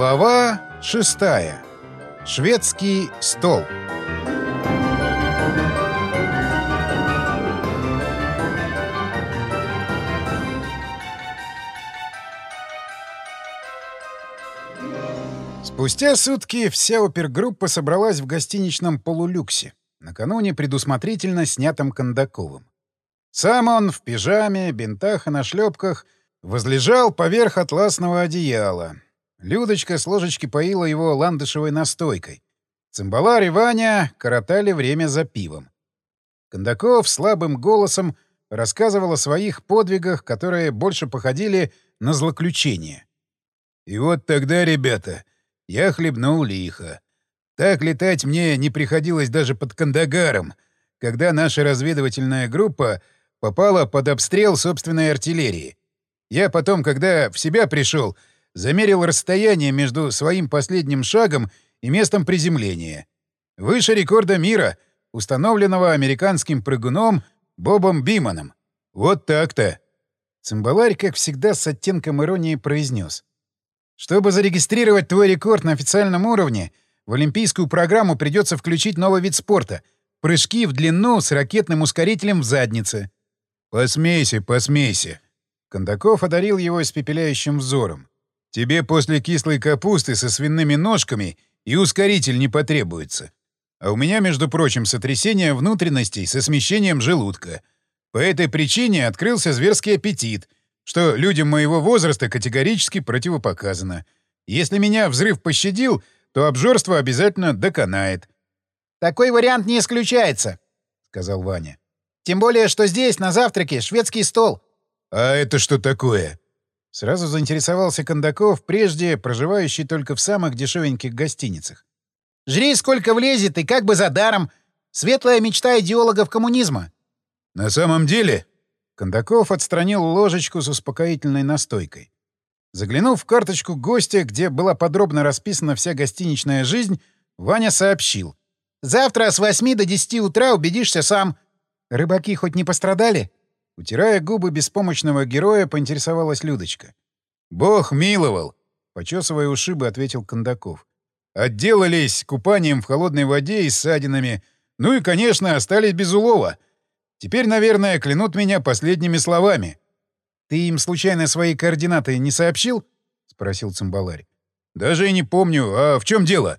Глава шестая. Шведский стол. Спустя сутки вся опергруппа собралась в гостиничном полулюксе, накануне предусмотрительно снятым Кондаковым. Сам он в пижаме, бинтах и нашлепках возлежал поверх атласного одеяла. Людочка с ложечки поила его ландышевой настойкой. Цимбаларь и Ваня коротали время за пивом. Кондаков слабым голосом рассказывал о своих подвигах, которые больше походили на злоключения. «И вот тогда, ребята, я хлебнул лихо. Так летать мне не приходилось даже под Кандагаром, когда наша разведывательная группа попала под обстрел собственной артиллерии. Я потом, когда в себя пришел, замерил расстояние между своим последним шагом и местом приземления. Выше рекорда мира, установленного американским прыгуном Бобом Биманом. Вот так-то. Цимбаларь, как всегда, с оттенком иронии произнес. Чтобы зарегистрировать твой рекорд на официальном уровне, в олимпийскую программу придется включить новый вид спорта — прыжки в длину с ракетным ускорителем в заднице. «Посмейся, посмейся!» Кондаков одарил его испепеляющим взором. «Тебе после кислой капусты со свиными ножками и ускоритель не потребуется. А у меня, между прочим, сотрясение внутренностей со смещением желудка. По этой причине открылся зверский аппетит, что людям моего возраста категорически противопоказано. Если меня взрыв пощадил, то обжорство обязательно доконает». «Такой вариант не исключается», — сказал Ваня. Тем более, что здесь, на завтраке, шведский стол. — А это что такое? Сразу заинтересовался Кондаков, прежде проживающий только в самых дешевеньких гостиницах. — Жри сколько влезет и как бы за даром. Светлая мечта идеологов коммунизма. — На самом деле? Кондаков отстранил ложечку с успокоительной настойкой. Заглянув в карточку гостя, где была подробно расписана вся гостиничная жизнь, Ваня сообщил. «Завтра с 8 до 10 утра убедишься сам. «Рыбаки хоть не пострадали?» Утирая губы беспомощного героя, поинтересовалась Людочка. «Бог миловал!» — почесывая ушибы, ответил Кондаков. «Отделались купанием в холодной воде и ссадинами. Ну и, конечно, остались без улова. Теперь, наверное, клянут меня последними словами». «Ты им случайно свои координаты не сообщил?» — спросил Цимбаларь. «Даже и не помню. А в чем дело?»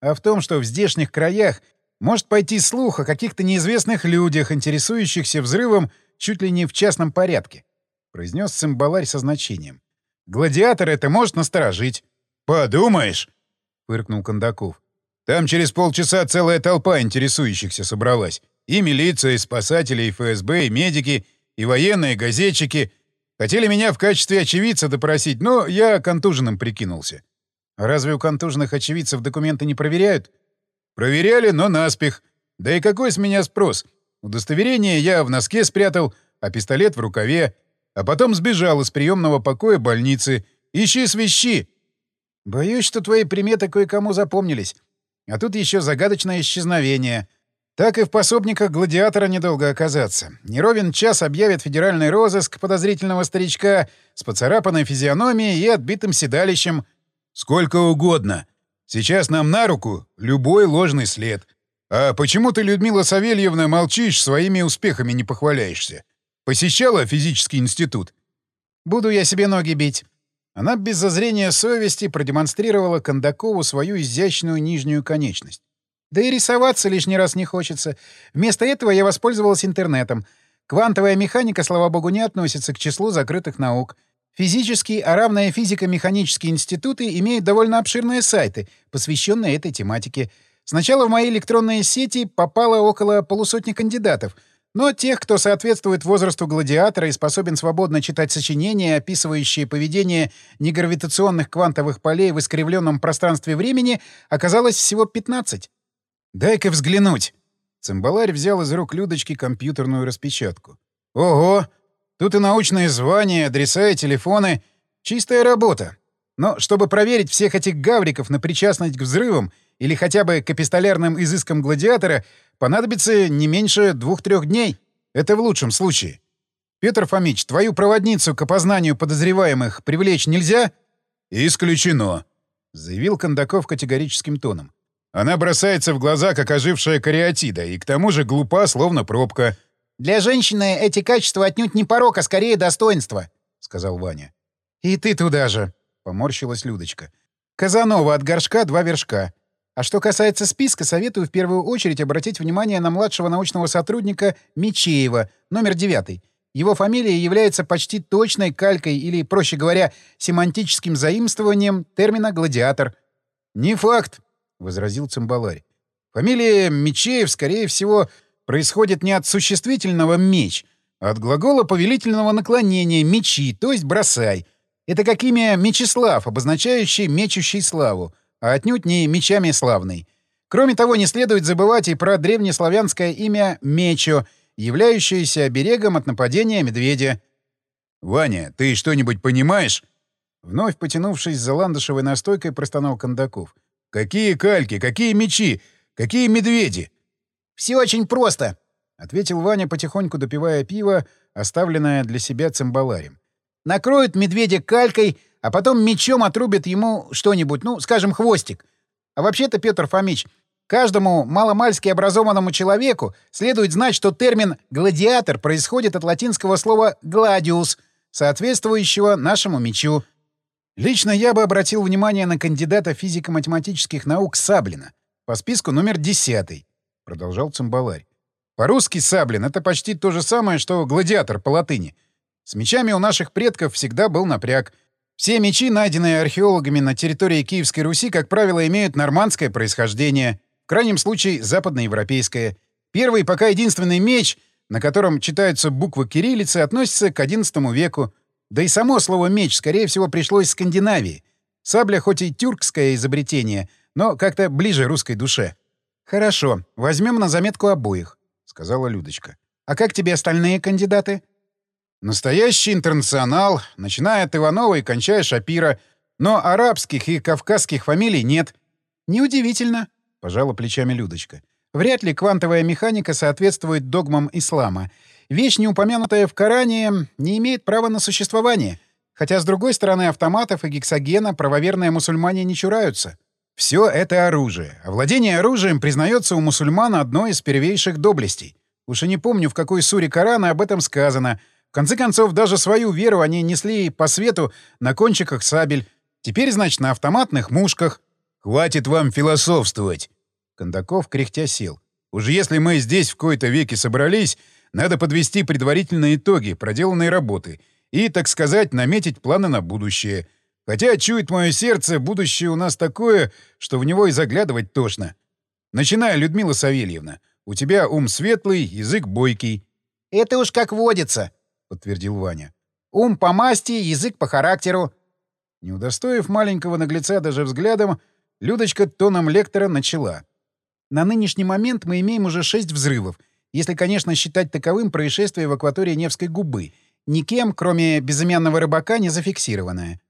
«А в том, что в здешних краях может пойти слух о каких-то неизвестных людях, интересующихся взрывом чуть ли не в частном порядке, — произнес цимбаларь со значением. — Гладиатор это может насторожить. — Подумаешь, — фыркнул Кондаков. — Там через полчаса целая толпа интересующихся собралась. И милиция, и спасатели, и ФСБ, и медики, и военные, и газетчики. Хотели меня в качестве очевидца допросить, но я контуженным прикинулся. А разве у контуженных очевидцев документы не проверяют? — Проверяли, но наспех. Да и какой с меня спрос? Удостоверение я в носке спрятал, а пистолет в рукаве. А потом сбежал из приемного покоя больницы. Ищи свищи. Боюсь, что твои приметы кое-кому запомнились. А тут еще загадочное исчезновение. Так и в пособниках гладиатора недолго оказаться. Неровен час объявит федеральный розыск подозрительного старичка с поцарапанной физиономией и отбитым седалищем. Сколько угодно. Сейчас нам на руку любой ложный след. А почему ты, Людмила Савельевна, молчишь, своими успехами не похваляешься? Посещала физический институт? Буду я себе ноги бить. Она без зазрения совести продемонстрировала Кондакову свою изящную нижнюю конечность. Да и рисоваться лишний раз не хочется. Вместо этого я воспользовалась интернетом. Квантовая механика, слава богу, не относится к числу закрытых наук. Физический, а равные физико-механические институты имеют довольно обширные сайты, посвященные этой тематике. Сначала в мои электронные сети попало около полусотни кандидатов, но тех, кто соответствует возрасту гладиатора и способен свободно читать сочинения, описывающие поведение негравитационных квантовых полей в искривленном пространстве времени, оказалось всего 15. «Дай-ка взглянуть!» Цимбаларь взял из рук Людочки компьютерную распечатку. «Ого! Тут и научные звания, адреса и телефоны. Чистая работа. Но чтобы проверить всех этих гавриков на причастность к взрывам или хотя бы к эпистолярным изыскам гладиатора, понадобится не меньше двух-трех дней. Это в лучшем случае. Петр Фомич, твою проводницу к опознанию подозреваемых привлечь нельзя? Исключено. заявил Кондаков категорическим тоном. «Она бросается в глаза, как ожившая кариатида, и к тому же глупа, словно пробка». «Для женщины эти качества отнюдь не порок, а скорее достоинство», — сказал Ваня. «И ты туда же», — поморщилась Людочка. «Казанова от горшка два вершка. А что касается списка, советую в первую очередь обратить внимание на младшего научного сотрудника Мичеева, номер девятый. Его фамилия является почти точной калькой или, проще говоря, семантическим заимствованием термина «гладиатор». «Не факт», — возразил Цимбаларь. «Фамилия Мечеев, скорее всего, происходит не от существительного «меч», а от глагола повелительного наклонения «мечи», то есть «бросай». Это как имя Мечислав, обозначающий «мечущий славу», а отнюдь не «мечами славный». Кроме того, не следует забывать и про древнеславянское имя Мечо — являющееся оберегом от нападения медведя. «Ваня, ты что-нибудь понимаешь?» Вновь потянувшись за ландышевой настойкой, простонал Кондаков. «Какие кальки? Какие мечи? Какие медведи?» «Все очень просто», — ответил Ваня, потихоньку допивая пиво, оставленное для себя цимбаларем. «Накроют медведя калькой, а потом мечом отрубят ему что-нибудь, ну, скажем, хвостик. А вообще-то, Петр Фомич, Каждому маломальски образованному человеку следует знать, что термин «гладиатор» происходит от латинского слова «gladius», соответствующего нашему мечу. Лично я бы обратил внимание на кандидата физико-математических наук Саблина по списку номер 10, продолжал Цимбаларь. По-русски Саблин — это почти то же самое, что гладиатор по латыни. С мечами у наших предков всегда был напряг. Все мечи, найденные археологами на территории Киевской Руси, как правило, имеют нормандское происхождение — в крайнем случае западноевропейская. Первый пока единственный меч, на котором читаются буквы кириллицы, относится к XI веку. Да и само слово «меч», скорее всего, пришло из Скандинавии. Сабля хоть и тюркское изобретение, но как-то ближе русской душе. «Хорошо, возьмем на заметку обоих», — сказала Людочка. «А как тебе остальные кандидаты?» «Настоящий интернационал, начиная от Иванова и кончая Шапира, но арабских и кавказских фамилий нет». «Неудивительно», — пожала плечами Людочка. «Вряд ли квантовая механика соответствует догмам ислама. Вещь, не упомянутая в Коране, не имеет права на существование. Хотя, с другой стороны, автоматов и гексогена правоверные мусульмане не чураются. Все это оружие. А владение оружием признается у мусульман одной из первейших доблестей. Уж и не помню, в какой суре Корана об этом сказано. В конце концов, даже свою веру они несли по свету на кончиках сабель. Теперь, значит, на автоматных мушках. «Хватит вам философствовать!» Кондаков кряхтя сел. «Уж если мы здесь в кои-то веке собрались, надо подвести предварительные итоги проделанной работы и, так сказать, наметить планы на будущее. Хотя, чует мое сердце, будущее у нас такое, что в него и заглядывать тошно. Начинай, Людмила Савельевна. У тебя ум светлый, язык бойкий». «Это уж как водится», — подтвердил Ваня. «Ум по масти, язык по характеру». Не удостоив маленького наглеца даже взглядом, Людочка тоном лектора начала. На нынешний момент мы имеем уже шесть взрывов, если, конечно, считать таковым происшествие в акватории Невской губы, никем, кроме безымянного рыбака, не зафиксированное.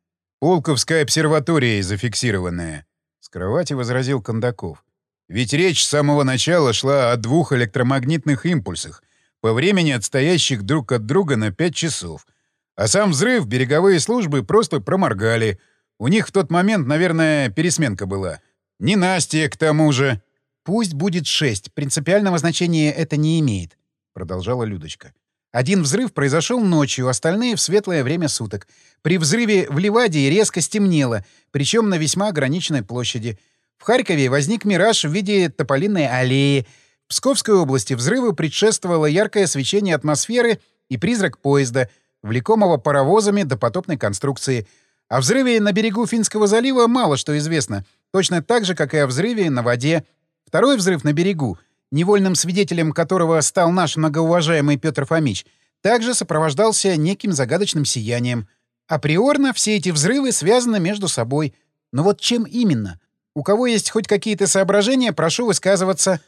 «Полковская обсерватория зафиксированная», — с кровати возразил Кондаков. «Ведь речь с самого начала шла о двух электромагнитных импульсах, по времени отстоящих друг от друга на пять часов. А сам взрыв береговые службы просто проморгали — у них в тот момент, наверное, пересменка была. Не Настя, к тому же. Пусть будет шесть. Принципиального значения это не имеет, продолжала Людочка. Один взрыв произошел ночью, остальные — в светлое время суток. При взрыве в Ливадии резко стемнело, причем на весьма ограниченной площади. В Харькове возник мираж в виде тополиной аллеи. Псковской области взрыву предшествовало яркое свечение атмосферы и призрак поезда, влекомого паровозами до потопной конструкции — о взрыве на берегу Финского залива мало что известно, точно так же, как и о взрыве на воде. Второй взрыв на берегу, невольным свидетелем которого стал наш многоуважаемый Петр Фомич, также сопровождался неким загадочным сиянием. Априорно все эти взрывы связаны между собой. Но вот чем именно? У кого есть хоть какие-то соображения, прошу высказываться.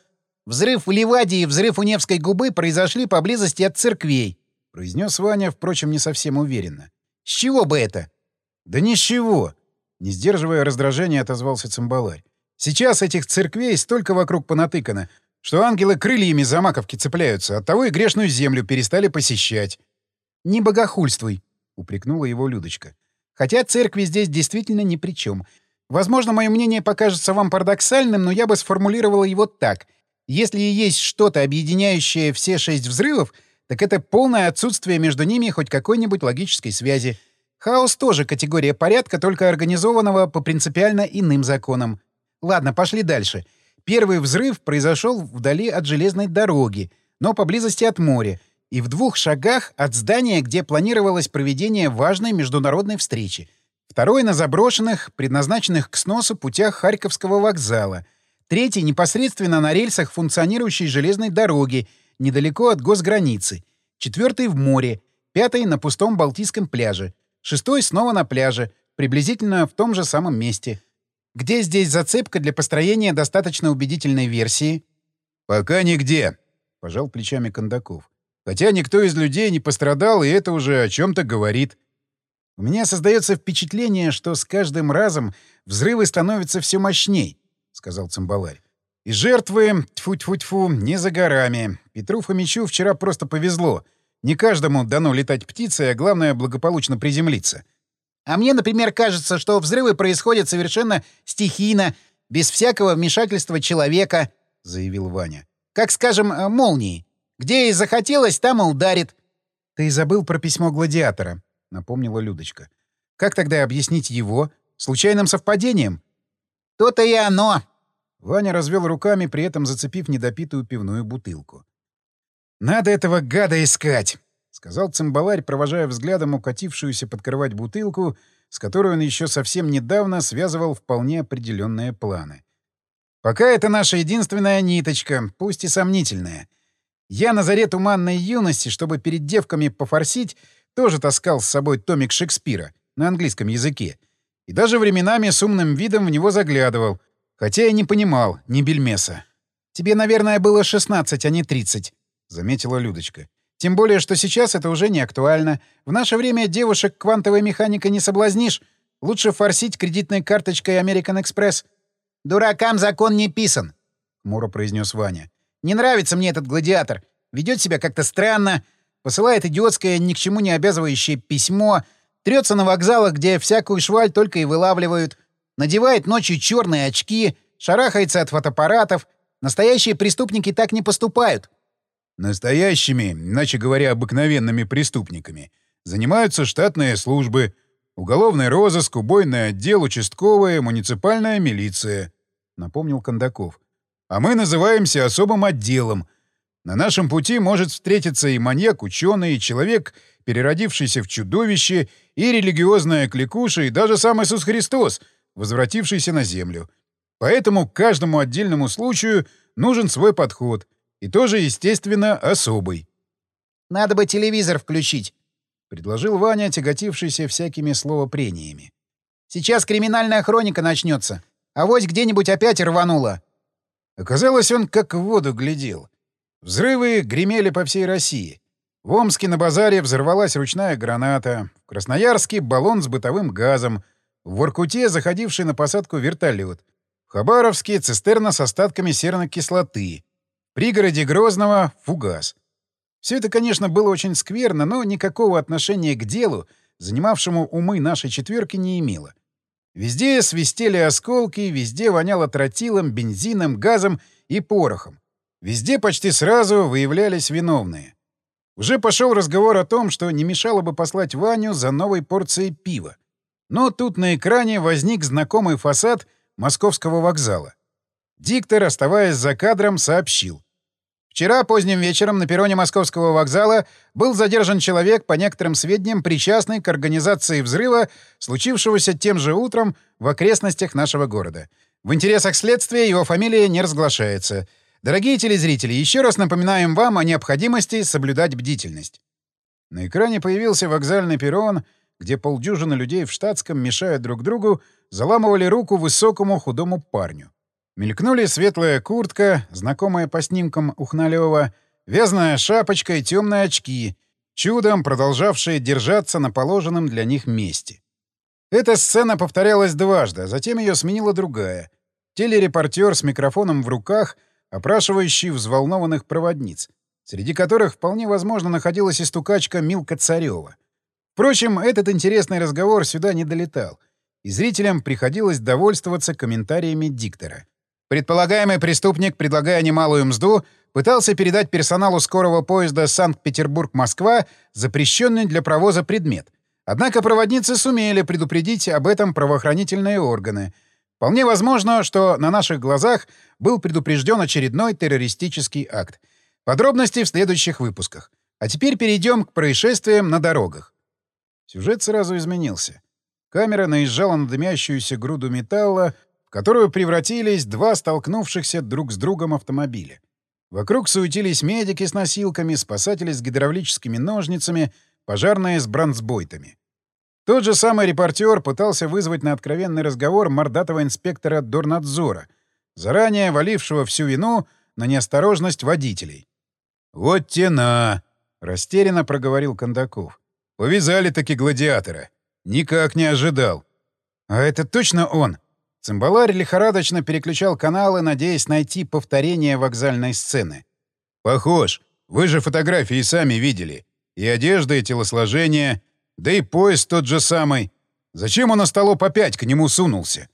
«Взрыв в Ливаде и взрыв у Невской губы произошли поблизости от церквей», — произнес Ваня, впрочем, не совсем уверенно. «С чего бы это?» «Да ничего!» — не сдерживая раздражения, отозвался цимбаларь. «Сейчас этих церквей столько вокруг понатыкано, что ангелы крыльями за маковки цепляются, оттого и грешную землю перестали посещать». «Не богохульствуй!» — упрекнула его Людочка. «Хотя церкви здесь действительно ни при чем. Возможно, мое мнение покажется вам парадоксальным, но я бы сформулировала его так. Если и есть что-то, объединяющее все шесть взрывов, так это полное отсутствие между ними хоть какой-нибудь логической связи. Хаос тоже категория порядка, только организованного по принципиально иным законам. Ладно, пошли дальше. Первый взрыв произошел вдали от железной дороги, но поблизости от моря, и в двух шагах от здания, где планировалось проведение важной международной встречи. Второй — на заброшенных, предназначенных к сносу путях Харьковского вокзала. Третий — непосредственно на рельсах функционирующей железной дороги, недалеко от госграницы. Четвертый — в море. Пятый — на пустом Балтийском пляже. Шестой — снова на пляже, приблизительно в том же самом месте. Где здесь зацепка для построения достаточно убедительной версии? «Пока нигде», — пожал плечами Кондаков. «Хотя никто из людей не пострадал, и это уже о чем-то говорит». У меня создается впечатление, что с каждым разом взрывы становятся все мощней, — сказал Цимбаларь. И жертвы, тьфу-тьфу-тьфу, не за горами. Петру Фомичу вчера просто повезло. Не каждому дано летать птицей, а главное — благополучно приземлиться. А мне, например, кажется, что взрывы происходят совершенно стихийно, без всякого вмешательства человека, — заявил Ваня. Как, скажем, э, молнии. Где и захотелось, там и ударит. — Ты забыл про письмо гладиатора, — напомнила Людочка. «Как тогда объяснить его? Случайным совпадением?» «То-то и оно!» Ваня развел руками, при этом зацепив недопитую пивную бутылку. «Надо этого гада искать!» — сказал цимбаларь, провожая взглядом укатившуюся под кровать бутылку, с которой он еще совсем недавно связывал вполне определенные планы. «Пока это наша единственная ниточка, пусть и сомнительная. Я на заре туманной юности, чтобы перед девками пофорсить, тоже таскал с собой томик Шекспира на английском языке. И даже временами с умным видом в него заглядывал, хотя и не понимал ни бельмеса. «Тебе, наверное, было 16, а не 30», — заметила Людочка. «Тем более, что сейчас это уже не актуально. В наше время девушек квантовой механикой не соблазнишь. Лучше форсить кредитной карточкой American Express». «Дуракам закон не писан», — хмуро произнес Ваня. «Не нравится мне этот гладиатор. Ведет себя как-то странно посылает идиотское, ни к чему не обязывающее письмо, трется на вокзалах, где всякую шваль только и вылавливают, надевает ночью черные очки, шарахается от фотоаппаратов. Настоящие преступники так не поступают. Настоящими, иначе говоря, обыкновенными преступниками, занимаются штатные службы, уголовный розыск, убойный отдел, участковая, муниципальная милиция, — напомнил Кондаков. А мы называемся особым отделом — на нашем пути может встретиться и маньяк, ученый, и человек, переродившийся в чудовище, и религиозная кликуша, и даже сам Иисус Христос, возвратившийся на землю. Поэтому к каждому отдельному случаю нужен свой подход, и тоже, естественно, особый. «Надо бы телевизор включить», — предложил Ваня, тяготившийся всякими словопрениями. «Сейчас криминальная хроника начнется. А вось где-нибудь опять рвануло». Оказалось, он как в воду глядел. Взрывы гремели по всей России. В Омске на базаре взорвалась ручная граната, в Красноярске — баллон с бытовым газом, в Воркуте — заходивший на посадку вертолет, в Хабаровске — цистерна с остатками серной кислоты, в пригороде Грозного — фугас. Все это, конечно, было очень скверно, но никакого отношения к делу, занимавшему умы нашей четверки, не имело. Везде свистели осколки, везде воняло тротилом, бензином, газом и порохом. Везде почти сразу выявлялись виновные. Уже пошел разговор о том, что не мешало бы послать Ваню за новой порцией пива. Но тут на экране возник знакомый фасад московского вокзала. Диктор, оставаясь за кадром, сообщил. Вчера поздним вечером на перроне московского вокзала был задержан человек, по некоторым сведениям, причастный к организации взрыва, случившегося тем же утром в окрестностях нашего города. В интересах следствия его фамилия не разглашается. Дорогие телезрители, еще раз напоминаем вам о необходимости соблюдать бдительность. На экране появился вокзальный перрон, где полдюжины людей в штатском, мешая друг другу, заламывали руку высокому худому парню. Мелькнули светлая куртка, знакомая по снимкам Ухналева, вязаная шапочка и темные очки, чудом продолжавшие держаться на положенном для них месте. Эта сцена повторялась дважды, а затем ее сменила другая. Телерепортер с микрофоном в руках — опрашивающий взволнованных проводниц, среди которых вполне возможно находилась и стукачка Милка Царева. Впрочем, этот интересный разговор сюда не долетал. и зрителям приходилось довольствоваться комментариями диктора. Предполагаемый преступник, предлагая немалую мзду, пытался передать персоналу скорого поезда Санкт-Петербург-Москва запрещенный для провоза предмет. Однако проводницы сумели предупредить об этом правоохранительные органы. Вполне возможно, что на наших глазах был предупрежден очередной террористический акт. Подробности в следующих выпусках. А теперь перейдем к происшествиям на дорогах. Сюжет сразу изменился. Камера наезжала на дымящуюся груду металла, в которую превратились два столкнувшихся друг с другом автомобиля. Вокруг суетились медики с носилками, спасатели с гидравлическими ножницами, пожарные с бронзбойтами. Тот же самый репортер пытался вызвать на откровенный разговор мордатого инспектора Дорнадзора, заранее валившего всю вину на неосторожность водителей. «Вот тена!» — растерянно проговорил Кондаков. «Повязали-таки гладиатора. Никак не ожидал». «А это точно он?» Цимбаларь лихорадочно переключал каналы, надеясь найти повторение вокзальной сцены. «Похож. Вы же фотографии сами видели. И одежда, и телосложение, да и пояс тот же самый. Зачем он столу опять к нему сунулся?»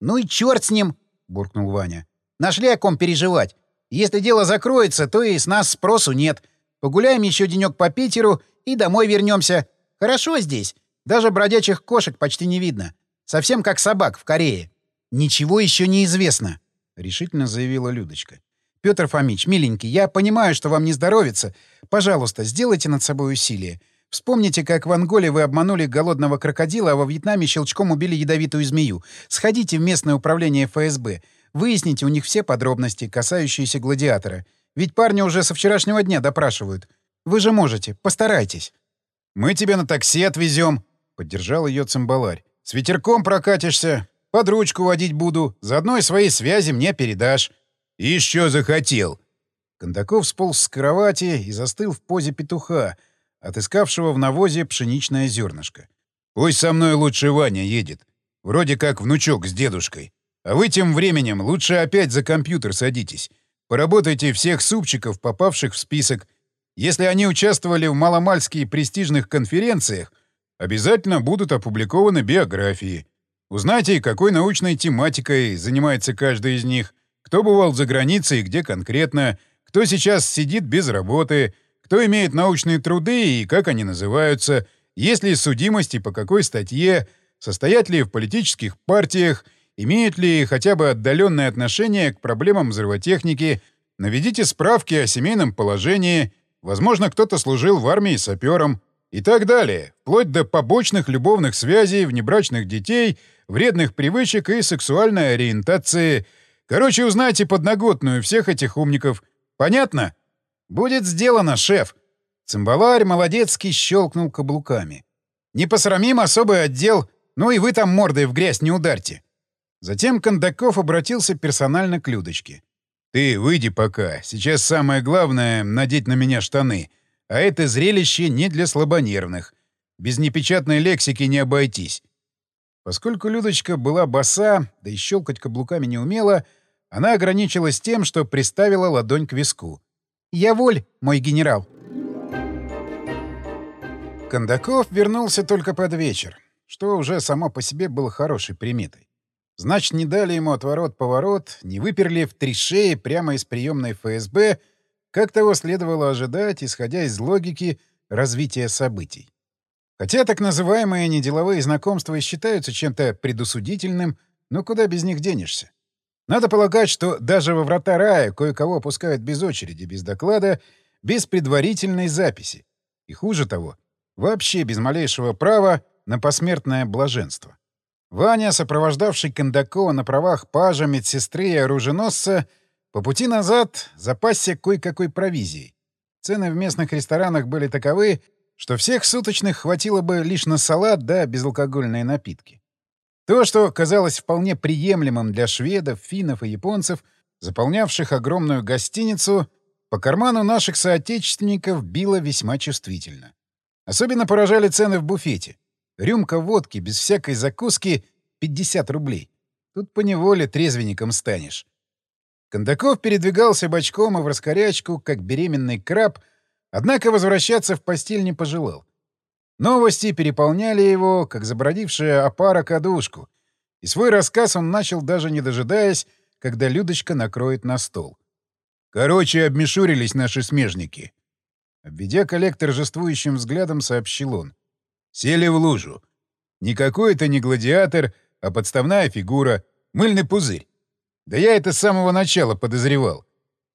«Ну и черт с ним!» — буркнул Ваня. «Нашли о ком переживать. Если дело закроется, то и с нас спросу нет. Погуляем еще денек по Питеру и домой вернемся. Хорошо здесь. Даже бродячих кошек почти не видно. Совсем как собак в Корее. Ничего еще не известно, — решительно заявила Людочка. Петр Фомич, миленький, я понимаю, что вам не здоровится. Пожалуйста, сделайте над собой усилие. Вспомните, как в Анголе вы обманули голодного крокодила, а во Вьетнаме щелчком убили ядовитую змею. Сходите в местное управление ФСБ. Выясните у них все подробности, касающиеся гладиатора. Ведь парня уже со вчерашнего дня допрашивают. Вы же можете. Постарайтесь. «Мы тебя на такси отвезем», — поддержал ее цимбаларь. «С ветерком прокатишься, под ручку водить буду, заодно и свои связи мне передашь». «Еще захотел». Кондаков сполз с кровати и застыл в позе петуха, отыскавшего в навозе пшеничное зернышко. «Пусть со мной лучше Ваня едет. Вроде как внучок с дедушкой. А вы тем временем лучше опять за компьютер садитесь. Поработайте всех супчиков, попавших в список. Если они участвовали в маломальских престижных конференциях, обязательно будут опубликованы биографии. Узнайте, какой научной тематикой занимается каждый из них, кто бывал за границей и где конкретно, кто сейчас сидит без работы, кто имеет научные труды и как они называются, есть ли судимости по какой статье, состоят ли в политических партиях — имеют ли хотя бы отдаленное отношение к проблемам взрывотехники, наведите справки о семейном положении, возможно, кто-то служил в армии сапером и так далее, вплоть до побочных любовных связей, внебрачных детей, вредных привычек и сексуальной ориентации. Короче, узнайте подноготную всех этих умников. Понятно? Будет сделано, шеф. Цимбаларь молодецкий щелкнул каблуками. Не посрамим особый отдел, ну и вы там мордой в грязь не ударьте. Затем Кондаков обратился персонально к Людочке. «Ты выйди пока. Сейчас самое главное — надеть на меня штаны. А это зрелище не для слабонервных. Без непечатной лексики не обойтись». Поскольку Людочка была боса, да и щелкать каблуками не умела, она ограничилась тем, что приставила ладонь к виску. «Я воль, мой генерал». Кондаков вернулся только под вечер, что уже само по себе было хорошей приметой. Значит, не дали ему отворот-поворот, не выперли в три шеи прямо из приемной ФСБ, как того следовало ожидать, исходя из логики развития событий. Хотя так называемые неделовые знакомства и считаются чем-то предусудительным, но куда без них денешься? Надо полагать, что даже во врата рая кое-кого пускают без очереди, без доклада, без предварительной записи. И хуже того, вообще без малейшего права на посмертное блаженство. Ваня, сопровождавший Кондакова на правах пажа, медсестры и оруженосца, по пути назад запасся кое-какой провизией. Цены в местных ресторанах были таковы, что всех суточных хватило бы лишь на салат да безалкогольные напитки. То, что казалось вполне приемлемым для шведов, финнов и японцев, заполнявших огромную гостиницу, по карману наших соотечественников било весьма чувствительно. Особенно поражали цены в буфете. Рюмка водки без всякой закуски — 50 рублей. Тут поневоле трезвенником станешь. Кондаков передвигался бочком и в раскорячку, как беременный краб, однако возвращаться в постель не пожелал. Новости переполняли его, как забродившая опара кадушку, И свой рассказ он начал, даже не дожидаясь, когда Людочка накроет на стол. Короче, обмешурились наши смежники. Обведя коллег торжествующим взглядом, сообщил он. Сели в лужу. Никакой это не гладиатор, а подставная фигура, мыльный пузырь. Да я это с самого начала подозревал.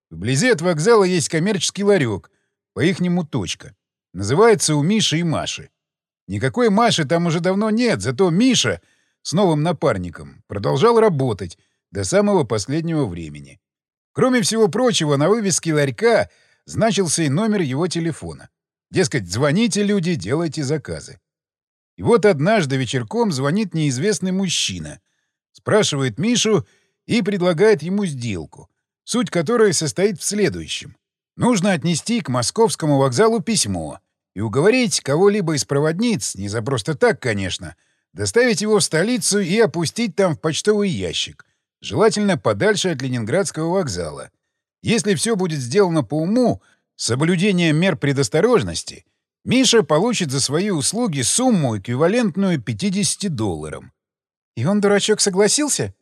Вблизи от вокзала есть коммерческий ларек, по-ихнему точка. Называется у Миши и Маши. Никакой Маши там уже давно нет, зато Миша с новым напарником продолжал работать до самого последнего времени. Кроме всего прочего, на вывеске ларька значился и номер его телефона. Дескать, звоните, люди, делайте заказы. И вот однажды вечерком звонит неизвестный мужчина, спрашивает Мишу и предлагает ему сделку, суть которой состоит в следующем. Нужно отнести к московскому вокзалу письмо и уговорить кого-либо из проводниц, не за просто так, конечно, доставить его в столицу и опустить там в почтовый ящик, желательно подальше от Ленинградского вокзала. Если все будет сделано по уму, с соблюдением мер предосторожности, Миша получит за свои услуги сумму, эквивалентную 50 долларам. «И он, дурачок, согласился?»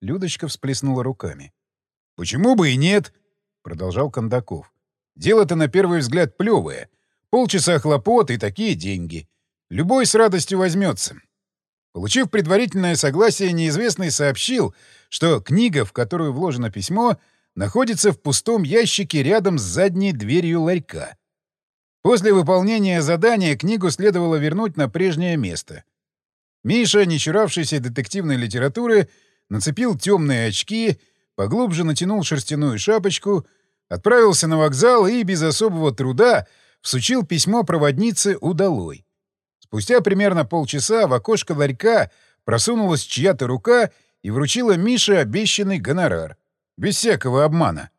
Людочка всплеснула руками. «Почему бы и нет?» — продолжал Кондаков. Дело-то на первый взгляд плевое. Полчаса хлопот и такие деньги. Любой с радостью возьмется. Получив предварительное согласие, неизвестный сообщил, что книга, в которую вложено письмо, находится в пустом ящике рядом с задней дверью ларька. После выполнения задания книгу следовало вернуть на прежнее место. Миша, не чуравшийся детективной литературы, нацепил темные очки, поглубже натянул шерстяную шапочку — Отправился на вокзал и без особого труда всучил письмо проводнице удалой. Спустя примерно полчаса в окошко ларька просунулась чья-то рука и вручила Мише обещанный гонорар. Без всякого обмана.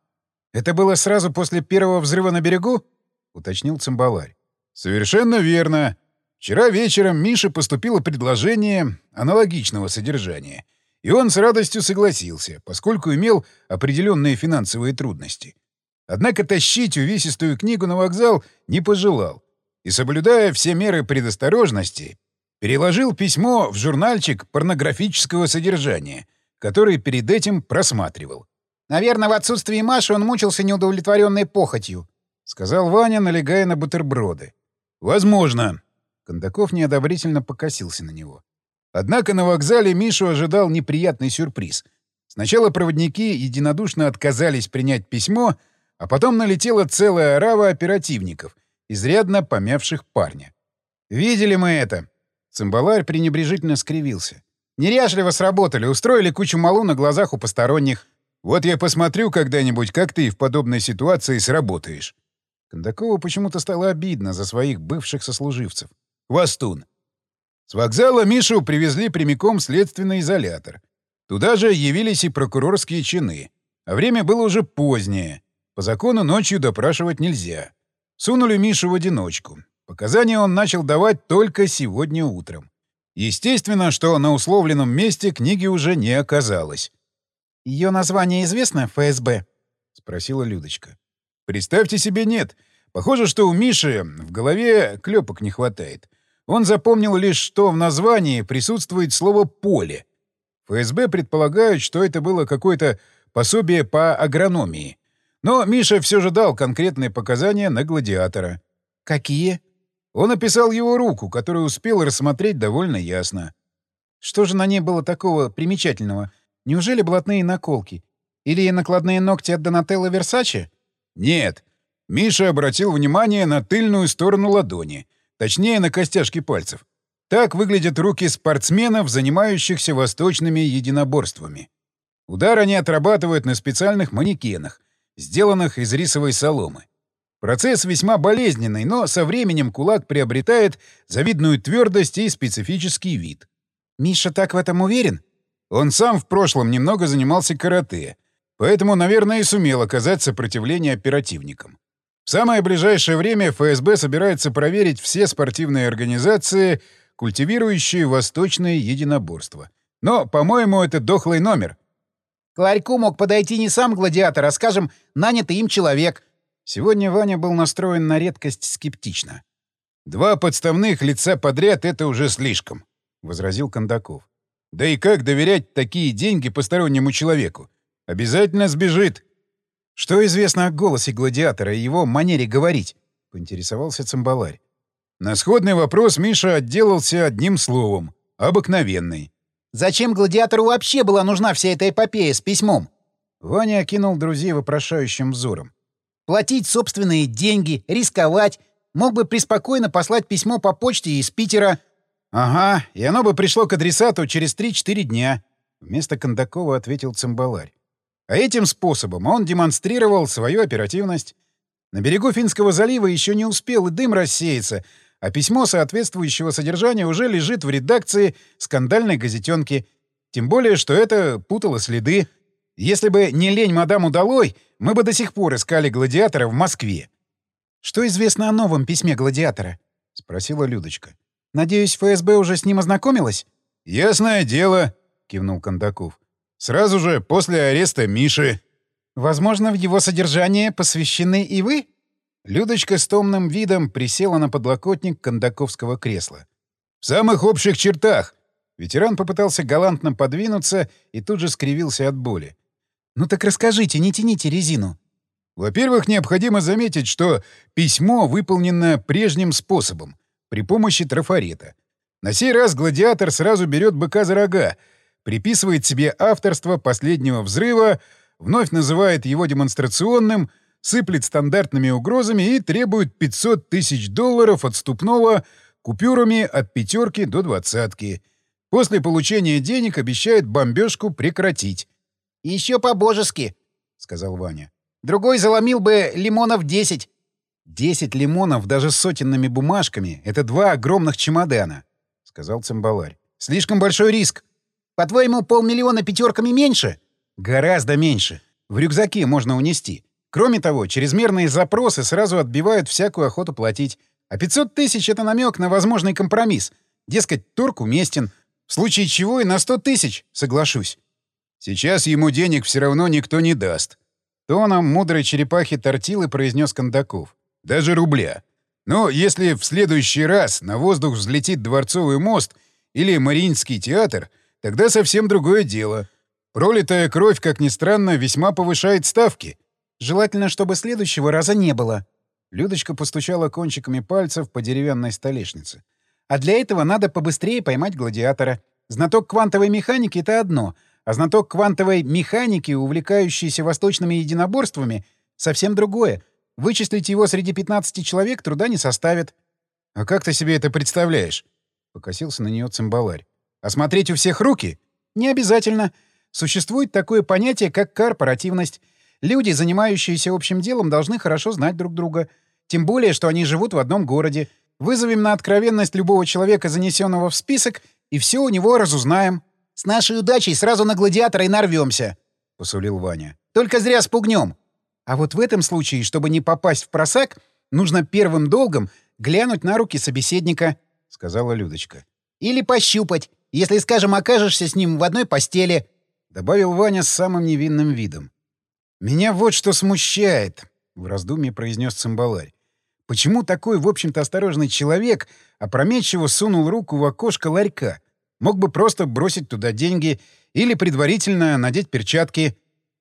«Это было сразу после первого взрыва на берегу?» — уточнил цимбаларь. «Совершенно верно. Вчера вечером Мише поступило предложение аналогичного содержания, и он с радостью согласился, поскольку имел определенные финансовые трудности. Однако тащить увесистую книгу на вокзал не пожелал и, соблюдая все меры предосторожности, переложил письмо в журнальчик порнографического содержания, который перед этим просматривал. «Наверное, в отсутствии Маши он мучился неудовлетворенной похотью», — сказал Ваня, налегая на бутерброды. «Возможно». Кондаков неодобрительно покосился на него. Однако на вокзале Мишу ожидал неприятный сюрприз. Сначала проводники единодушно отказались принять письмо, а потом налетела целая орава оперативников, изрядно помявших парня. «Видели мы это!» Цимбаларь пренебрежительно скривился. «Неряшливо сработали, устроили кучу малу на глазах у посторонних. Вот я посмотрю когда-нибудь, как ты в подобной ситуации сработаешь». Кондакову почему-то стало обидно за своих бывших сослуживцев. «Хвостун!» С вокзала Мишу привезли прямиком в следственный изолятор. Туда же явились и прокурорские чины. А время было уже позднее. По закону ночью допрашивать нельзя. Сунули Мишу в одиночку. Показания он начал давать только сегодня утром. Естественно, что на условленном месте книги уже не оказалось. «Ее название известно, ФСБ?» — спросила Людочка. «Представьте себе, нет. Похоже, что у Миши в голове клепок не хватает. Он запомнил лишь, что в названии присутствует слово «поле». ФСБ предполагают, что это было какое-то пособие по агрономии. Но Миша все же дал конкретные показания на гладиатора. «Какие?» Он описал его руку, которую успел рассмотреть довольно ясно. Что же на ней было такого примечательного? Неужели блатные наколки? Или накладные ногти от Донателло Версаче? Нет. Миша обратил внимание на тыльную сторону ладони, точнее, на костяшки пальцев. Так выглядят руки спортсменов, занимающихся восточными единоборствами. Удар они отрабатывают на специальных манекенах, сделанных из рисовой соломы. Процесс весьма болезненный, но со временем кулак приобретает завидную твердость и специфический вид. «Миша так в этом уверен?» Он сам в прошлом немного занимался карате, поэтому, наверное, и сумел оказать сопротивление оперативникам. В самое ближайшее время ФСБ собирается проверить все спортивные организации, культивирующие восточное единоборство. Но, по-моему, это дохлый номер. К ларьку мог подойти не сам гладиатор, а, скажем, нанятый им человек. Сегодня Ваня был настроен на редкость скептично. «Два подставных лица подряд — это уже слишком», — возразил Кондаков. Да и как доверять такие деньги постороннему человеку? Обязательно сбежит. Что известно о голосе гладиатора и его манере говорить? — поинтересовался цимбаларь. На сходный вопрос Миша отделался одним словом — обыкновенный. «Зачем гладиатору вообще была нужна вся эта эпопея с письмом?» Ваня окинул друзей вопрошающим взором. «Платить собственные деньги, рисковать. Мог бы преспокойно послать письмо по почте из Питера». «Ага, и оно бы пришло к адресату через 3-4 дня», — вместо Кондакова ответил цимбаларь. А этим способом он демонстрировал свою оперативность. На берегу Финского залива еще не успел и дым рассеяться, а письмо соответствующего содержания уже лежит в редакции скандальной газетенки. Тем более, что это путало следы. Если бы не лень мадам удалой, мы бы до сих пор искали гладиатора в Москве. — Что известно о новом письме гладиатора? — спросила Людочка. — Надеюсь, ФСБ уже с ним ознакомилась? — Ясное дело, — кивнул Кондаков. Сразу же после ареста Миши. Возможно, в его содержание посвящены и вы? Людочка с томным видом присела на подлокотник кондаковского кресла. В самых общих чертах. Ветеран попытался галантно подвинуться и тут же скривился от боли. «Ну так расскажите, не тяните резину». Во-первых, необходимо заметить, что письмо выполнено прежним способом, при помощи трафарета. На сей раз гладиатор сразу берет быка за рога, приписывает себе авторство последнего взрыва, вновь называет его демонстрационным, сыплет стандартными угрозами и требует 500 тысяч долларов отступного купюрами от пятерки до двадцатки. После получения денег обещает бомбежку прекратить. — Еще по-божески, — сказал Ваня. — Другой заломил бы лимонов 10. — Десять лимонов даже с сотенными бумажками — это два огромных чемодана, — сказал цимбаларь. — Слишком большой риск. По-твоему, полмиллиона пятерками меньше? Гораздо меньше. В рюкзаке можно унести. Кроме того, чрезмерные запросы сразу отбивают всякую охоту платить. А 500 тысяч — это намек на возможный компромисс. Дескать, торг уместен. В случае чего и на 100 тысяч соглашусь. Сейчас ему денег все равно никто не даст. Тоном мудрой черепахи тортилы произнес Кондаков. Даже рубля. Но если в следующий раз на воздух взлетит Дворцовый мост или Мариинский театр — Тогда совсем другое дело. Пролитая кровь, как ни странно, весьма повышает ставки. Желательно, чтобы следующего раза не было. Людочка постучала кончиками пальцев по деревянной столешнице. А для этого надо побыстрее поймать гладиатора. Знаток квантовой механики — это одно, а знаток квантовой механики, увлекающийся восточными единоборствами, — совсем другое. Вычислить его среди 15 человек труда не составит. — А как ты себе это представляешь? — покосился на нее цимбаларь. Осмотреть у всех руки? Не обязательно. Существует такое понятие, как корпоративность. Люди, занимающиеся общим делом, должны хорошо знать друг друга. Тем более, что они живут в одном городе. Вызовем на откровенность любого человека, занесенного в список, и все у него разузнаем. С нашей удачей сразу на гладиатора и нарвемся, — посулил Ваня. Только зря спугнем. А вот в этом случае, чтобы не попасть в просак, нужно первым долгом глянуть на руки собеседника, — сказала Людочка. Или пощупать если, скажем, окажешься с ним в одной постели», — добавил Ваня с самым невинным видом. «Меня вот что смущает», — в раздумье произнес цимбаларь. «Почему такой, в общем-то, осторожный человек опрометчиво сунул руку в окошко ларька? Мог бы просто бросить туда деньги или предварительно надеть перчатки».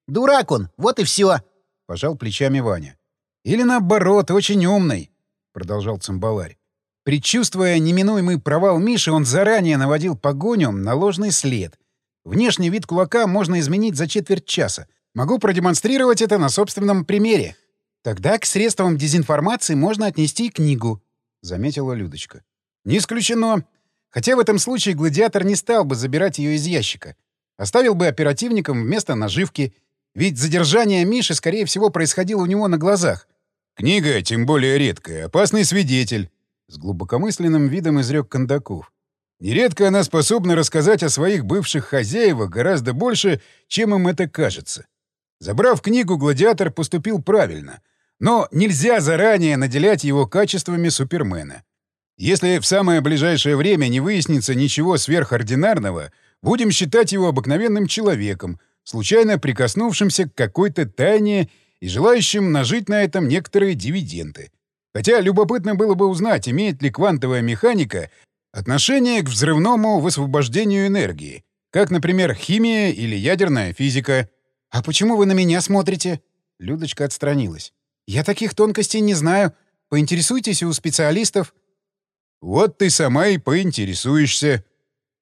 «Дурак он, вот и все», — пожал плечами Ваня. «Или наоборот, очень умный», — продолжал цимбаларь. Предчувствуя неминуемый провал Миши, он заранее наводил погоню на ложный след. Внешний вид кулака можно изменить за четверть часа. Могу продемонстрировать это на собственном примере. Тогда к средствам дезинформации можно отнести книгу, — заметила Людочка. Не исключено. Хотя в этом случае гладиатор не стал бы забирать ее из ящика. Оставил бы оперативникам вместо наживки. Ведь задержание Миши, скорее всего, происходило у него на глазах. Книга, тем более редкая, опасный свидетель. С глубокомысленным видом изрек Кондаков. Нередко она способна рассказать о своих бывших хозяевах гораздо больше, чем им это кажется. Забрав книгу, гладиатор поступил правильно. Но нельзя заранее наделять его качествами Супермена. Если в самое ближайшее время не выяснится ничего сверхординарного, будем считать его обыкновенным человеком, случайно прикоснувшимся к какой-то тайне и желающим нажить на этом некоторые дивиденды. Хотя любопытно было бы узнать, имеет ли квантовая механика отношение к взрывному высвобождению энергии. как, например, химия или ядерная физика. «А почему вы на меня смотрите?» Людочка отстранилась. «Я таких тонкостей не знаю. Поинтересуйтесь у специалистов». «Вот ты сама и поинтересуешься».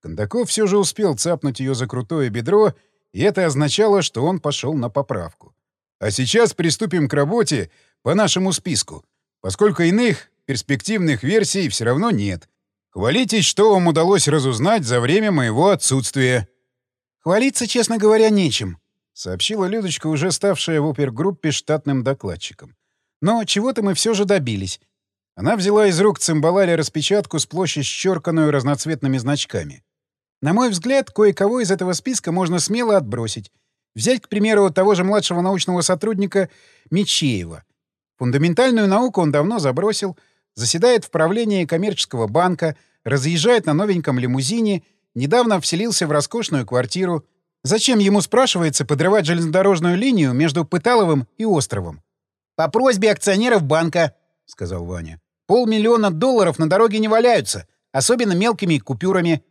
Кондаков все же успел цапнуть ее за крутое бедро, и это означало, что он пошел на поправку. «А сейчас приступим к работе по нашему списку, поскольку иных перспективных версий все равно нет. Хвалитесь, что вам удалось разузнать за время моего отсутствия». «Хвалиться, честно говоря, нечем», — сообщила Людочка, уже ставшая в опергруппе штатным докладчиком. «Но чего-то мы все же добились. Она взяла из рук цимбаларя распечатку с площадь щерканную разноцветными значками. На мой взгляд, кое-кого из этого списка можно смело отбросить. Взять, к примеру, того же младшего научного сотрудника Мечеева. Фундаментальную науку он давно забросил, заседает в правлении коммерческого банка, разъезжает на новеньком лимузине, недавно вселился в роскошную квартиру. Зачем ему, спрашивается, подрывать железнодорожную линию между Пыталовым и островом? «По просьбе акционеров банка», — сказал Ваня. Полмиллиона долларов на дороге не валяются, особенно мелкими купюрами.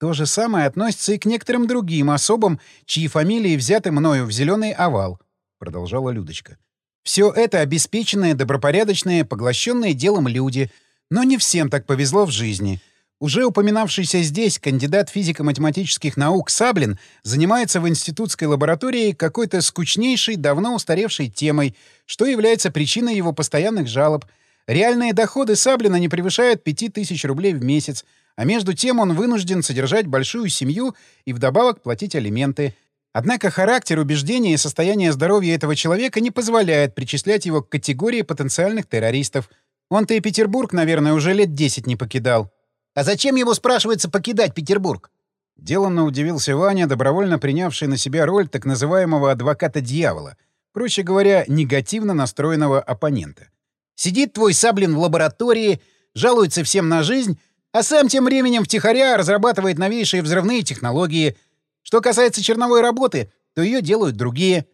То же самое относится и к некоторым другим особам, чьи фамилии взяты мною в зеленый овал, — продолжала Людочка. Все это обеспеченные, добропорядочные, поглощенные делом люди, но не всем так повезло в жизни. Уже упоминавшийся здесь кандидат физико-математических наук Саблин занимается в институтской лаборатории какой-то скучнейшей, давно устаревшей темой, что является причиной его постоянных жалоб — Реальные доходы Саблина не превышают 5000 рублей в месяц, а между тем он вынужден содержать большую семью и вдобавок платить алименты. Однако характер, убеждения и состояние здоровья этого человека не позволяет причислять его к категории потенциальных террористов. Он-то и Петербург, наверное, уже лет 10 не покидал. А зачем ему, спрашивается, покидать Петербург? Деланно удивился Ваня, добровольно принявший на себя роль так называемого адвоката дьявола, проще говоря, негативно настроенного оппонента. Сидит твой Саблин в лаборатории, жалуется всем на жизнь, а сам тем временем втихаря разрабатывает новейшие взрывные технологии. Что касается черновой работы, то ее делают другие.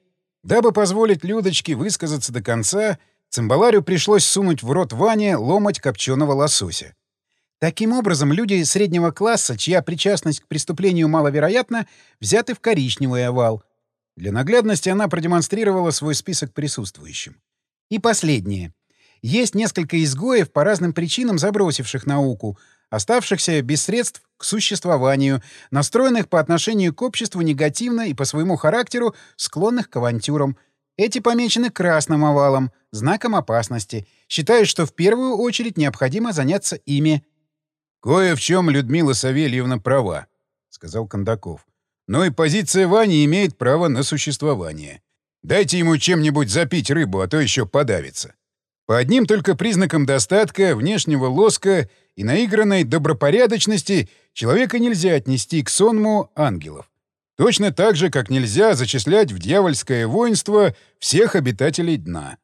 Дабы позволить Людочке высказаться до конца, цимбаларю пришлось сунуть в рот Ване ломоть копченого лосося. Таким образом, люди среднего класса, чья причастность к преступлению маловероятна, взяты в коричневый овал. Для наглядности она продемонстрировала свой список присутствующим. И последнее. Есть несколько изгоев, по разным причинам забросивших науку, оставшихся без средств к существованию, настроенных по отношению к обществу негативно и по своему характеру склонных к авантюрам. Эти помечены красным овалом, знаком опасности. Считаю, что в первую очередь необходимо заняться ими. — Кое в чем Людмила Савельевна права, — сказал Кондаков. — Но и позиция Вани имеет право на существование. Дайте ему чем-нибудь запить рыбу, а то еще подавится. По одним только признакам достатка, внешнего лоска и наигранной добропорядочности человека нельзя отнести к сонму ангелов. Точно так же, как нельзя зачислять в дьявольское воинство всех обитателей дна.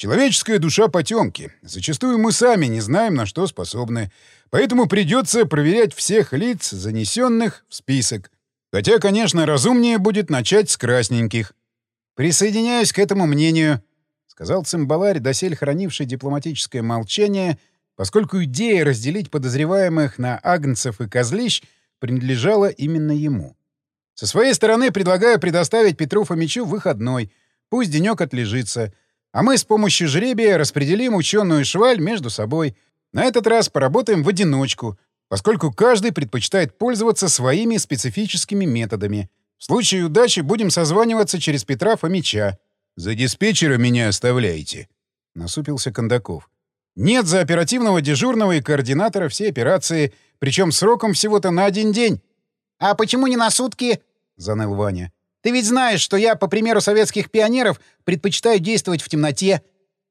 Человеческая душа потемки. Зачастую мы сами не знаем, на что способны. Поэтому придется проверять всех лиц, занесенных в список. Хотя, конечно, разумнее будет начать с красненьких. Присоединяюсь к этому мнению сказал цимбаларь, досель хранивший дипломатическое молчание, поскольку идея разделить подозреваемых на агнцев и козлищ принадлежала именно ему. Со своей стороны предлагаю предоставить Петру Фомичу выходной, пусть денек отлежится, а мы с помощью жребия распределим ученую шваль между собой. На этот раз поработаем в одиночку, поскольку каждый предпочитает пользоваться своими специфическими методами. В случае удачи будем созваниваться через Петра Фомича. «За диспетчера меня оставляете», — насупился Кондаков. «Нет, за оперативного дежурного и координатора всей операции, причем сроком всего-то на один день». «А почему не на сутки?» — заныл Ваня. «Ты ведь знаешь, что я, по примеру советских пионеров, предпочитаю действовать в темноте».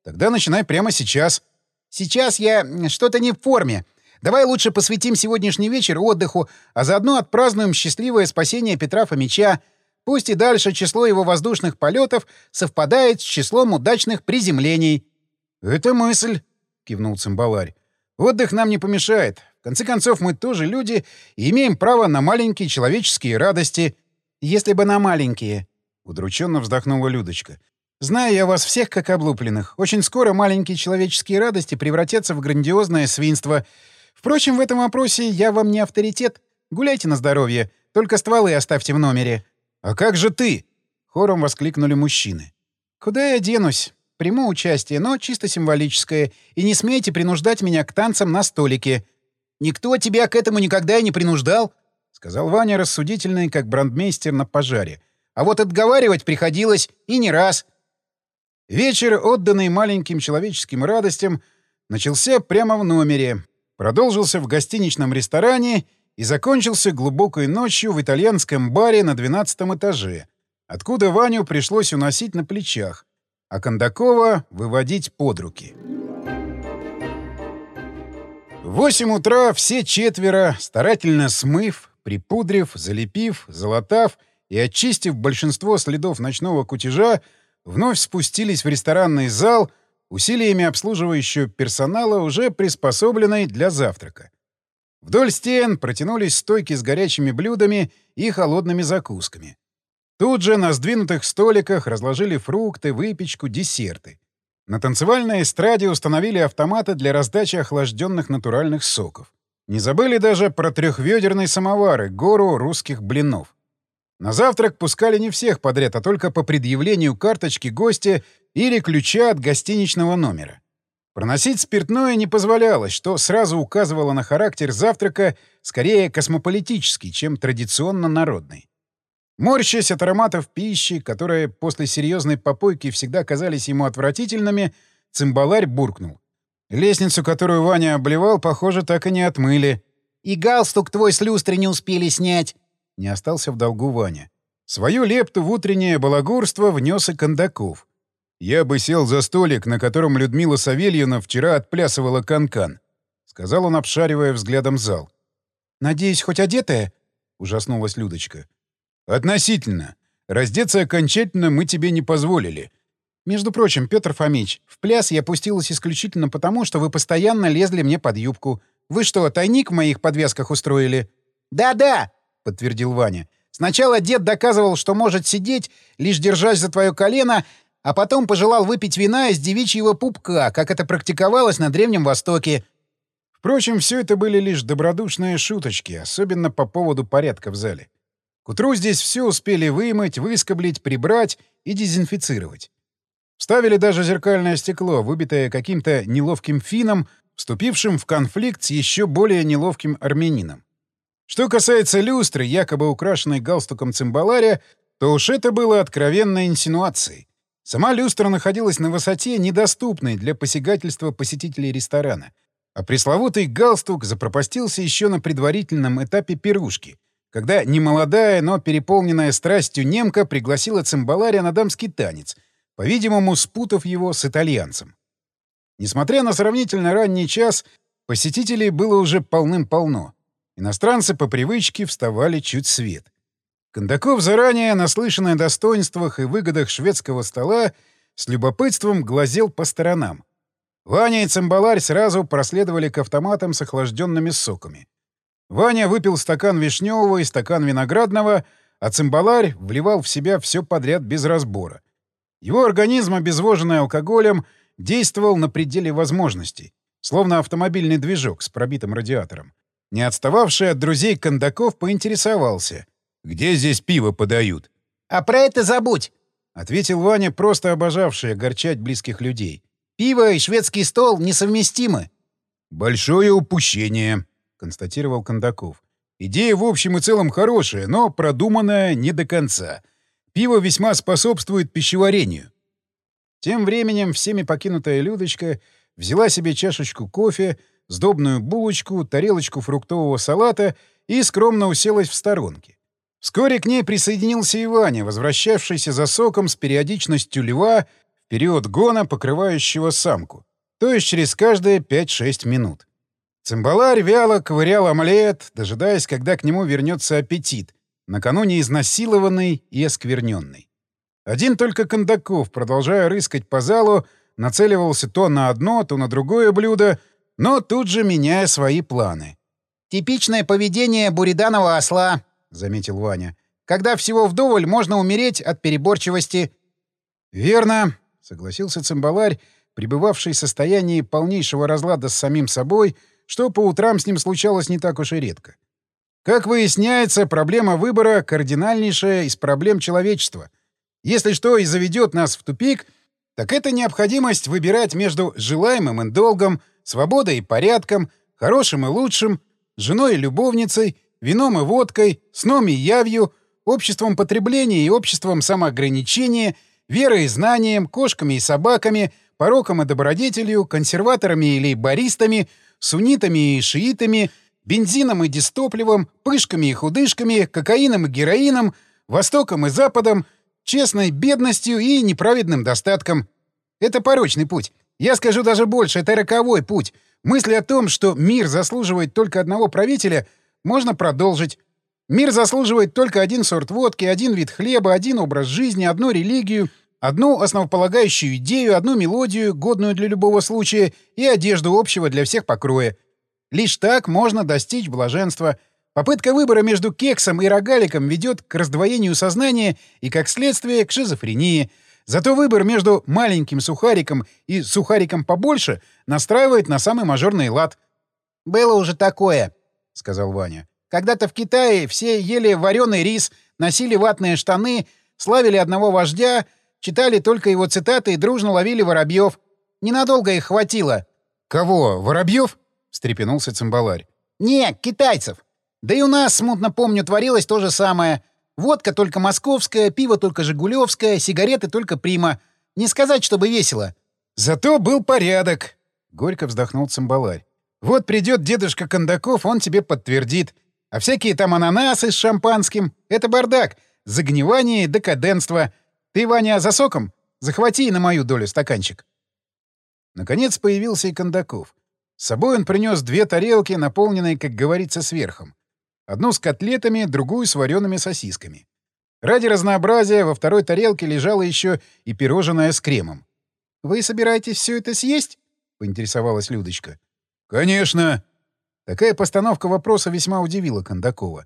«Тогда начинай прямо сейчас». «Сейчас я что-то не в форме. Давай лучше посвятим сегодняшний вечер отдыху, а заодно отпразднуем счастливое спасение Петра Фомича. Пусть и дальше число его воздушных полетов совпадает с числом удачных приземлений. — Это мысль, — кивнул цимбаларь. — Отдых нам не помешает. В конце концов, мы тоже люди и имеем право на маленькие человеческие радости. Если бы на маленькие, — удрученно вздохнула Людочка. — Знаю я вас всех как облупленных. Очень скоро маленькие человеческие радости превратятся в грандиозное свинство. Впрочем, в этом вопросе я вам не авторитет. Гуляйте на здоровье. Только стволы оставьте в номере». «А как же ты?» — хором воскликнули мужчины. «Куда я денусь? Приму участие, но чисто символическое. И не смейте принуждать меня к танцам на столике». «Никто тебя к этому никогда и не принуждал», — сказал Ваня рассудительный, как брандмейстер на пожаре. «А вот отговаривать приходилось и не раз». Вечер, отданный маленьким человеческим радостям, начался прямо в номере, продолжился в гостиничном ресторане и закончился глубокой ночью в итальянском баре на 12 этаже, откуда Ваню пришлось уносить на плечах, а Кондакова выводить под руки. В 8 утра все четверо, старательно смыв, припудрив, залепив, залатав и очистив большинство следов ночного кутежа, вновь спустились в ресторанный зал усилиями обслуживающего персонала, уже приспособленный для завтрака. Вдоль стен протянулись стойки с горячими блюдами и холодными закусками. Тут же на сдвинутых столиках разложили фрукты, выпечку, десерты. На танцевальной эстраде установили автоматы для раздачи охлажденных натуральных соков. Не забыли даже про трехведерные самовары, гору русских блинов. На завтрак пускали не всех подряд, а только по предъявлению карточки гостя или ключа от гостиничного номера. Проносить спиртное не позволялось, что сразу указывало на характер завтрака скорее космополитический, чем традиционно народный. Морщась от ароматов пищи, которые после серьезной попойки всегда казались ему отвратительными, цимбаларь буркнул. Лестницу, которую Ваня обливал, похоже, так и не отмыли. «И галстук твой с люстры не успели снять», не остался в долгу Ваня. Свою лепту в утреннее балагурство внес и Кондаков. «Я бы сел за столик, на котором Людмила Савельевна вчера отплясывала канкан», -кан, — сказал он, обшаривая взглядом зал. «Надеюсь, хоть одетая?» — ужаснулась Людочка. «Относительно. Раздеться окончательно мы тебе не позволили». «Между прочим, Петр Фомич, в пляс я пустилась исключительно потому, что вы постоянно лезли мне под юбку. Вы что, тайник в моих подвесках устроили?» «Да-да!» — подтвердил Ваня. «Сначала дед доказывал, что может сидеть, лишь держась за твое колено, а потом пожелал выпить вина из девичьего пупка, как это практиковалось на Древнем Востоке». Впрочем, все это были лишь добродушные шуточки, особенно по поводу порядка в зале. К утру здесь все успели вымыть, выскоблить, прибрать и дезинфицировать. Вставили даже зеркальное стекло, выбитое каким-то неловким финном, вступившим в конфликт с еще более неловким армянином. Что касается люстры, якобы украшенной галстуком цимбалария, то уж это было откровенной инсинуацией. Сама люстра находилась на высоте, недоступной для посягательства посетителей ресторана. А пресловутый галстук запропастился еще на предварительном этапе пирушки, когда немолодая, но переполненная страстью немка пригласила цимбалария на дамский танец, по-видимому, спутав его с итальянцем. Несмотря на сравнительно ранний час, посетителей было уже полным-полно — Иностранцы по привычке вставали чуть свет. Кондаков, заранее наслышанный о достоинствах и выгодах шведского стола, с любопытством глазел по сторонам. Ваня и Цимбаларь сразу проследовали к автоматам с охлажденными соками. Ваня выпил стакан вишневого и стакан виноградного, а Цимбаларь вливал в себя все подряд без разбора. Его организм, обезвоженный алкоголем, действовал на пределе возможностей, словно автомобильный движок с пробитым радиатором. Не отстававший от друзей Кондаков поинтересовался. «Где здесь пиво подают?» «А про это забудь!» — ответил Ваня, просто обожавший огорчать близких людей. «Пиво и шведский стол несовместимы». «Большое упущение», — констатировал Кондаков. «Идея в общем и целом хорошая, но продуманная не до конца. Пиво весьма способствует пищеварению». Тем временем всеми покинутая Людочка взяла себе чашечку кофе, сдобную булочку, тарелочку фруктового салата и скромно уселась в сторонке. Вскоре к ней присоединился и возвращавшийся за соком с периодичностью льва в период гона, покрывающего самку, то есть через каждые 5-6 минут. Цимбаларь вяло ковырял омлет, дожидаясь, когда к нему вернется аппетит, накануне изнасилованный и оскверненный. Один только Кондаков, продолжая рыскать по залу, нацеливался то на одно, то на другое блюдо, но тут же меняя свои планы. «Типичное поведение буриданова осла», — заметил Ваня. «Когда всего вдоволь, можно умереть от переборчивости». «Верно», — согласился цимбаларь, пребывавший в состоянии полнейшего разлада с самим собой, что по утрам с ним случалось не так уж и редко. Как выясняется, проблема выбора — кардинальнейшая из проблем человечества. Если что и заведет нас в тупик, так это необходимость выбирать между желаемым и долгом, свободой и порядком, хорошим и лучшим, женой и любовницей, вином и водкой, сном и явью, обществом потребления и обществом самоограничения, верой и знанием, кошками и собаками, пороком и добродетелью, консерваторами или баристами, суннитами и шиитами, бензином и дистопливом, пышками и худышками, кокаином и героином, востоком и западом, честной бедностью и неправедным достатком. Это порочный путь. Я скажу даже больше, это роковой путь. Мысль о том, что мир заслуживает только одного правителя, можно продолжить. Мир заслуживает только один сорт водки, один вид хлеба, один образ жизни, одну религию, одну основополагающую идею, одну мелодию, годную для любого случая, и одежду общего для всех покроя. Лишь так можно достичь блаженства. Попытка выбора между кексом и рогаликом ведет к раздвоению сознания и, как следствие, к шизофрении. Зато выбор между маленьким сухариком и сухариком побольше настраивает на самый мажорный лад. «Было уже такое», — сказал Ваня. «Когда-то в Китае все ели вареный рис, носили ватные штаны, славили одного вождя, читали только его цитаты и дружно ловили воробьев. Ненадолго их хватило». «Кого? Воробьев?» — встрепенулся цимбаларь. «Не, китайцев. Да и у нас, смутно помню, творилось то же самое. Водка только московская, пиво только жигулевское, сигареты только прима. Не сказать, чтобы весело». «Зато был порядок», — горько вздохнул цимбаларь. «Вот придет дедушка Кондаков, он тебе подтвердит. А всякие там ананасы с шампанским — это бардак, загнивание и декаденство. Ты, Ваня, за соком? Захвати на мою долю стаканчик». Наконец появился и Кондаков. С собой он принес две тарелки, наполненные, как говорится, сверхом. Одну с котлетами, другую с вареными сосисками. Ради разнообразия во второй тарелке лежало еще и пирожное с кремом. «Вы собираетесь все это съесть?» — поинтересовалась Людочка. «Конечно!» Такая постановка вопроса весьма удивила Кондакова.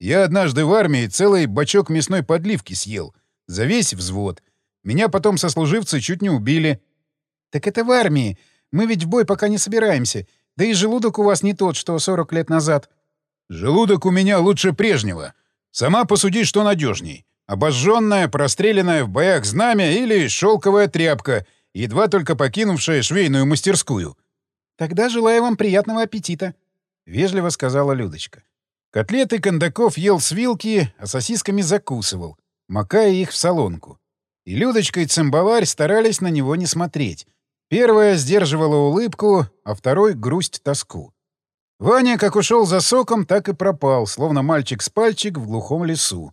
«Я однажды в армии целый бачок мясной подливки съел. За весь взвод. Меня потом сослуживцы чуть не убили». «Так это в армии. Мы ведь в бой пока не собираемся. Да и желудок у вас не тот, что 40 лет назад. Желудок у меня лучше прежнего. Сама посуди, что надежней. Обожженная, простреленная в боях знамя или шелковая тряпка, едва только покинувшая швейную мастерскую. Тогда желаю вам приятного аппетита, — вежливо сказала Людочка. Котлеты Кондаков ел с вилки, а сосисками закусывал, макая их в солонку. И Людочка и Цимбаларь старались на него не смотреть. Первая сдерживала улыбку, а второй — грусть-тоску. Ваня как ушел за соком, так и пропал, словно мальчик с пальчик в глухом лесу.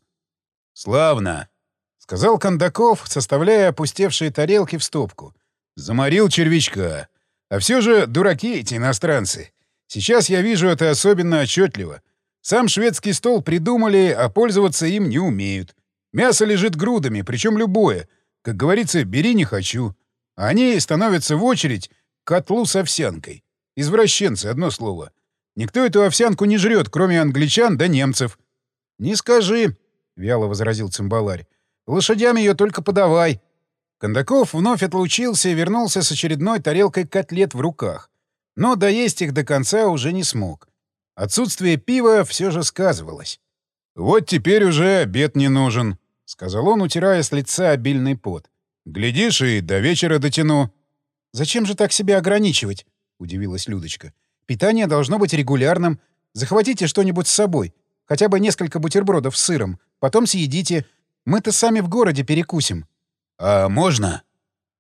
«Славно!» — сказал Кондаков, составляя опустевшие тарелки в стопку. «Заморил червячка. А все же дураки эти иностранцы. Сейчас я вижу это особенно отчетливо. Сам шведский стол придумали, а пользоваться им не умеют. Мясо лежит грудами, причем любое. Как говорится, бери не хочу. Они становятся в очередь к котлу с овсянкой. Извращенцы, одно слово. Никто эту овсянку не жрет, кроме англичан да немцев. — Не скажи, — вяло возразил цимбаларь. — Лошадям ее только подавай. Кондаков вновь отлучился и вернулся с очередной тарелкой котлет в руках. Но доесть их до конца уже не смог. Отсутствие пива все же сказывалось. «Вот теперь уже обед не нужен», — сказал он, утирая с лица обильный пот. Глядишь, и до вечера дотяну. — Зачем же так себя ограничивать? — удивилась Людочка. — Питание должно быть регулярным. Захватите что-нибудь с собой. Хотя бы несколько бутербродов с сыром. Потом съедите. Мы-то сами в городе перекусим. — А можно?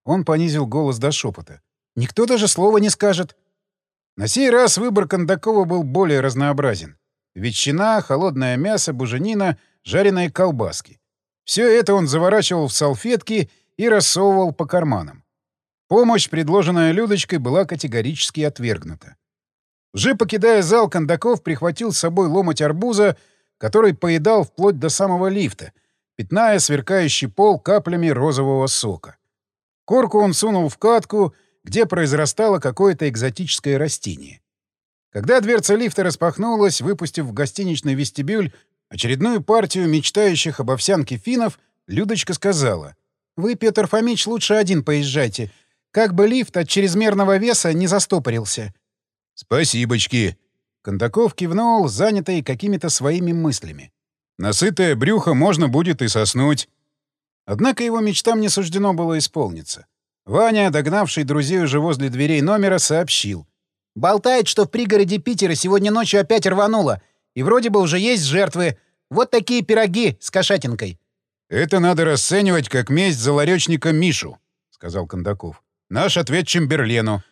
Он понизил голос до шепота. — Никто даже слова не скажет. На сей раз выбор Кондакова был более разнообразен. Ветчина, холодное мясо, буженина, жареные колбаски. Все это он заворачивал в салфетки и рассовывал по карманам. Помощь, предложенная Людочкой, была категорически отвергнута. Уже покидая зал, Кондаков прихватил с собой ломоть арбуза, который поедал вплоть до самого лифта, пятная сверкающий пол каплями розового сока. Корку он сунул в катку, где произрастало какое-то экзотическое растение. Когда дверца лифта распахнулась, выпустив в гостиничный вестибюль очередную партию мечтающих об овсянке финнов, Людочка сказала — вы, Петр Фомич, лучше один поезжайте. Как бы лифт от чрезмерного веса не застопорился. — Спасибочки. Кондаков кивнул, занятый какими-то своими мыслями. «Насытое брюхо можно будет и соснуть». Однако его мечтам не суждено было исполниться. Ваня, догнавший друзей уже возле дверей номера, сообщил. «Болтает, что в пригороде Питера сегодня ночью опять рвануло, и вроде бы уже есть жертвы. Вот такие пироги с кошатинкой». «Это надо расценивать как месть за ларечника Мишу», — сказал Кондаков. «Наш ответ Чемберлену».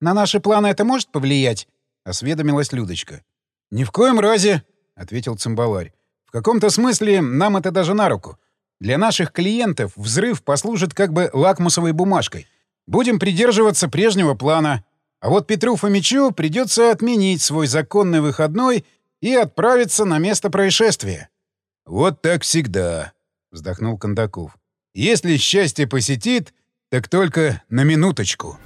«На наши планы это может повлиять?» — осведомилась Людочка. «Ни в коем разе», — ответил цимбаларь. «В каком-то смысле нам это даже на руку. Для наших клиентов взрыв послужит как бы лакмусовой бумажкой. Будем придерживаться прежнего плана. А вот Петру Фомичу придется отменить свой законный выходной и отправиться на место происшествия. «Вот так всегда», — вздохнул Кондаков. «Если счастье посетит, так только на минуточку».